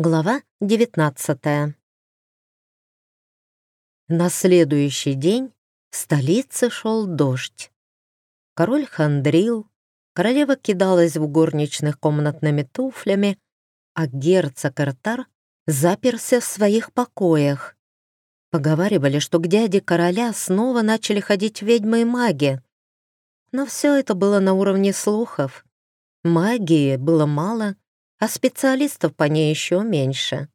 Глава 19 На следующий день в столице шел дождь. Король хандрил, королева кидалась в горничных комнатными туфлями, а герцог Эртар заперся в своих покоях. Поговаривали, что к дяде короля снова начали ходить ведьмы и маги. Но все это было на уровне слухов. Магии было мало — а специалистов по ней еще меньше.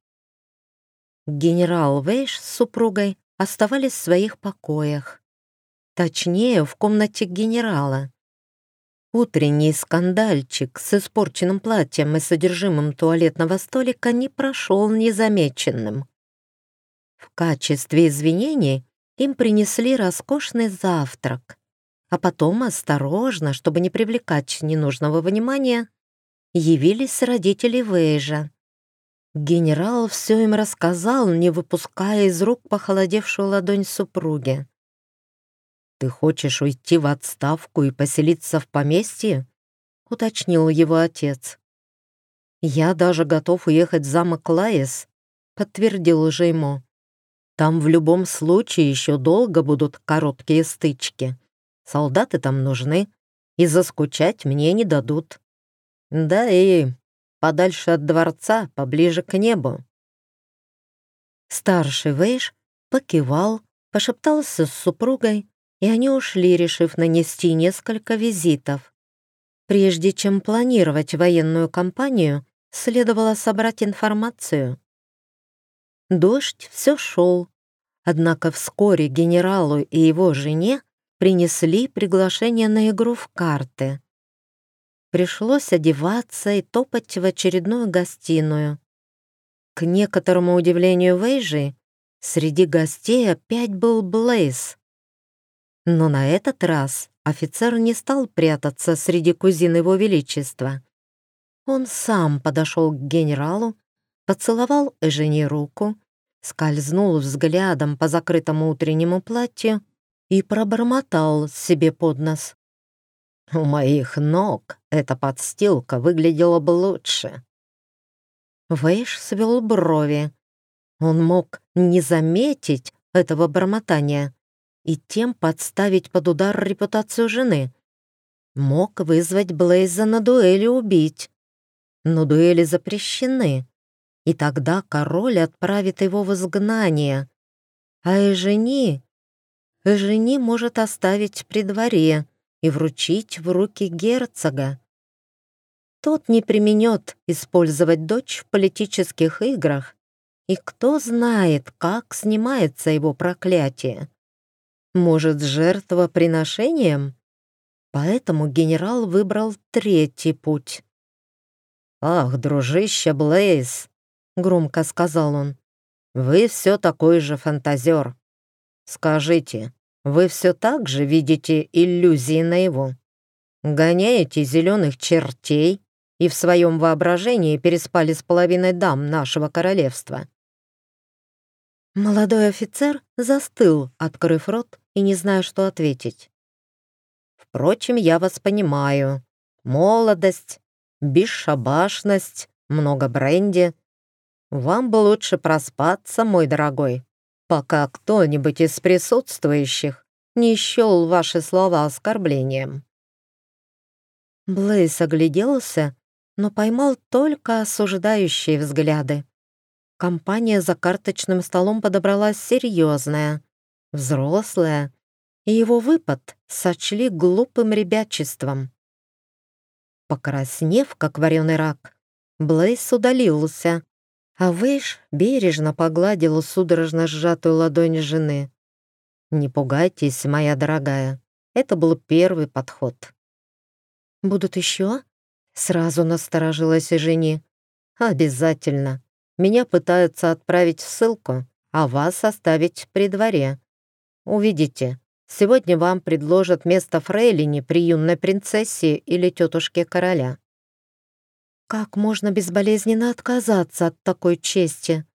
Генерал Вейш с супругой оставались в своих покоях. Точнее, в комнате генерала. Утренний скандальчик с испорченным платьем и содержимым туалетного столика не прошел незамеченным. В качестве извинений им принесли роскошный завтрак, а потом осторожно, чтобы не привлекать ненужного внимания, явились родители Вейжа. Генерал все им рассказал, не выпуская из рук похолодевшую ладонь супруги. «Ты хочешь уйти в отставку и поселиться в поместье?» — уточнил его отец. «Я даже готов уехать в замок Лаес», — подтвердил же ему. «Там в любом случае еще долго будут короткие стычки. Солдаты там нужны, и заскучать мне не дадут». Да и подальше от дворца, поближе к небу. Старший Вейш покивал, пошептался с супругой, и они ушли, решив нанести несколько визитов. Прежде чем планировать военную кампанию, следовало собрать информацию. Дождь все шел, однако вскоре генералу и его жене принесли приглашение на игру в карты. Пришлось одеваться и топать в очередную гостиную. К некоторому удивлению Вейжи, среди гостей опять был Блейз. Но на этот раз офицер не стал прятаться среди кузин его величества. Он сам подошел к генералу, поцеловал жене руку, скользнул взглядом по закрытому утреннему платью и пробормотал себе под нос. У моих ног эта подстилка выглядела бы лучше. Вейш свел брови. Он мог не заметить этого бормотания и тем подставить под удар репутацию жены. Мог вызвать Блейза на дуэли убить. Но дуэли запрещены, и тогда король отправит его в изгнание. А Эжени... Эжени может оставить при дворе, и вручить в руки герцога. Тот не применет использовать дочь в политических играх, и кто знает, как снимается его проклятие. Может, жертвоприношением? Поэтому генерал выбрал третий путь. «Ах, дружище Блейз!» — громко сказал он. «Вы все такой же фантазер. Скажите, вы все так же видите иллюзии наяву. Гоняете зеленых чертей и в своем воображении переспали с половиной дам нашего королевства. Молодой офицер застыл, открыв рот и не зная, что ответить. Впрочем, я вас понимаю. Молодость, бесшабашность, много бренди. Вам бы лучше проспаться, мой дорогой, пока кто-нибудь из присутствующих не счел ваши слова оскорблением». Блейс огляделся, но поймал только осуждающие взгляды. Компания за карточным столом подобралась серьезная, взрослая, и его выпад сочли глупым ребячеством. Покраснев, как вареный рак, Блейс удалился, а Вэйш бережно погладила судорожно сжатую ладонь жены. «Не пугайтесь, моя дорогая, это был первый подход». «Будут еще?» Сразу насторожилась и жени. «Обязательно. Меня пытаются отправить в ссылку, а вас оставить при дворе. Увидите, сегодня вам предложат место фрейлине при юной принцессе или тетушке короля. Как можно безболезненно отказаться от такой чести?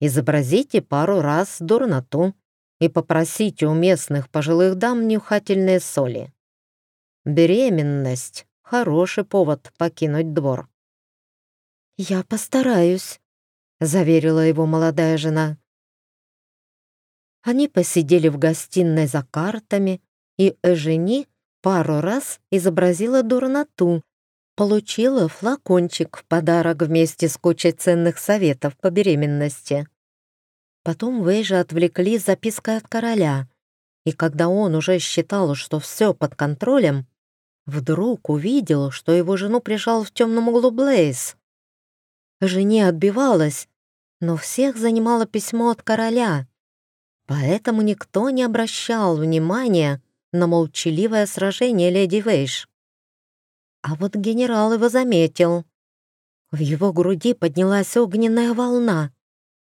Изобразите пару раз дурноту и попросите у местных пожилых дам нюхательные соли. Беременность — хороший повод покинуть двор. «Я постараюсь», — заверила его молодая жена. Они посидели в гостиной за картами, и Эжени пару раз изобразила дурноту, получила флакончик в подарок вместе с кучей ценных советов по беременности. Потом Вейжа отвлекли запиской от короля, и когда он уже считал, что все под контролем, вдруг увидел, что его жену прижал в темном углу Блейз. Жене отбивалась, но всех занимало письмо от короля, Поэтому никто не обращал внимания на молчаливое сражение леди Вейш. А вот генерал его заметил. В его груди поднялась огненная волна.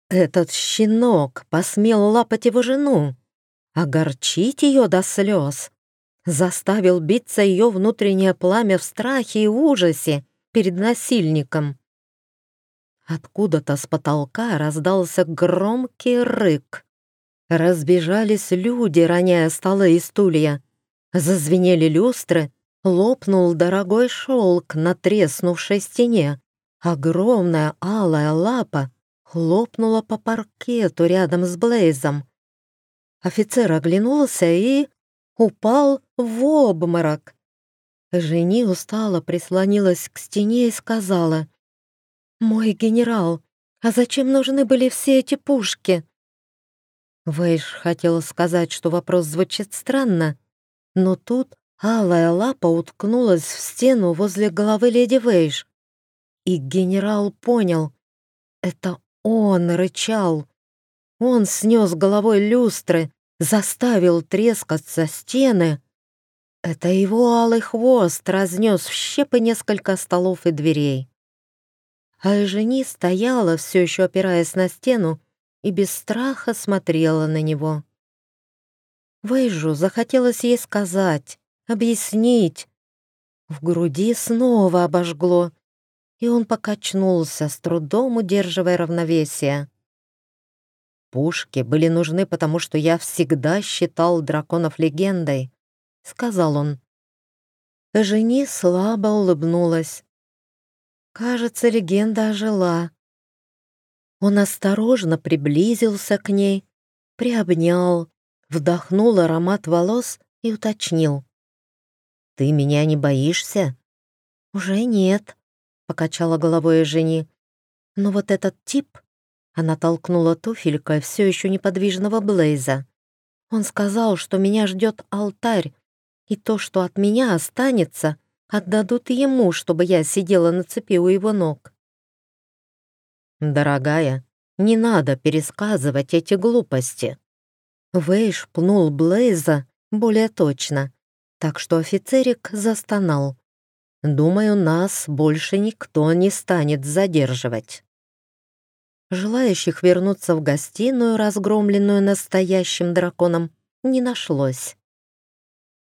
Этот щенок посмел лапать его жену, огорчить ее до слез, заставил биться ее внутреннее пламя в страхе и ужасе перед насильником. Откуда-то с потолка раздался громкий рык. Разбежались люди, роняя столы и стулья. Зазвенели люстры, лопнул дорогой шелк на треснувшей стене. Огромная алая лапа хлопнула по паркету рядом с Блейзом. Офицер оглянулся и упал в обморок. Жени устало прислонилась к стене и сказала, «Мой генерал, а зачем нужны были все эти пушки?» Вейш хотела сказать, что вопрос звучит странно, но тут алая лапа уткнулась в стену возле головы леди Вейш. И генерал понял, это он рычал. Он снес головой люстры, заставил трескаться стены. Это его алый хвост разнес в щепы несколько столов и дверей. А жени стояла, все еще опираясь на стену, и без страха смотрела на него. Вейжу захотелось ей сказать, объяснить. В груди снова обожгло, и он покачнулся, с трудом удерживая равновесие. «Пушки были нужны, потому что я всегда считал драконов легендой», — сказал он. Жени слабо улыбнулась. Кажется, легенда ожила. Он осторожно приблизился к ней, приобнял, вдохнул аромат волос и уточнил. «Ты меня не боишься?» «Уже нет», — покачала головой жени. «Но вот этот тип...» Она толкнула туфелькой все еще неподвижного Блейза. «Он сказал, что меня ждет алтарь, и то, что от меня останется, отдадут ему, чтобы я сидела на цепи у его ног. «Дорогая, не надо пересказывать эти глупости». Вейш пнул Блейза более точно, так что офицерик застонал. «Думаю, нас больше никто не станет задерживать». Желающих вернуться в гостиную, разгромленную настоящим драконом, не нашлось.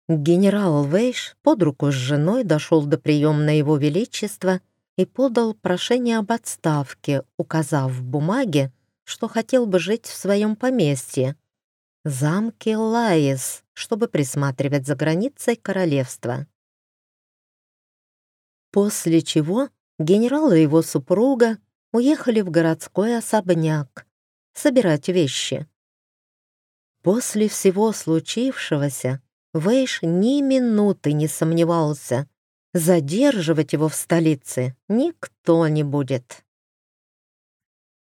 Генерал Вейш под руку с женой дошел до приемной его величества и подал прошение об отставке, указав в бумаге, что хотел бы жить в своем поместье, замке Лаис, чтобы присматривать за границей королевства. После чего генерал и его супруга уехали в городской особняк собирать вещи. После всего случившегося Вейш ни минуты не сомневался, Задерживать его в столице никто не будет.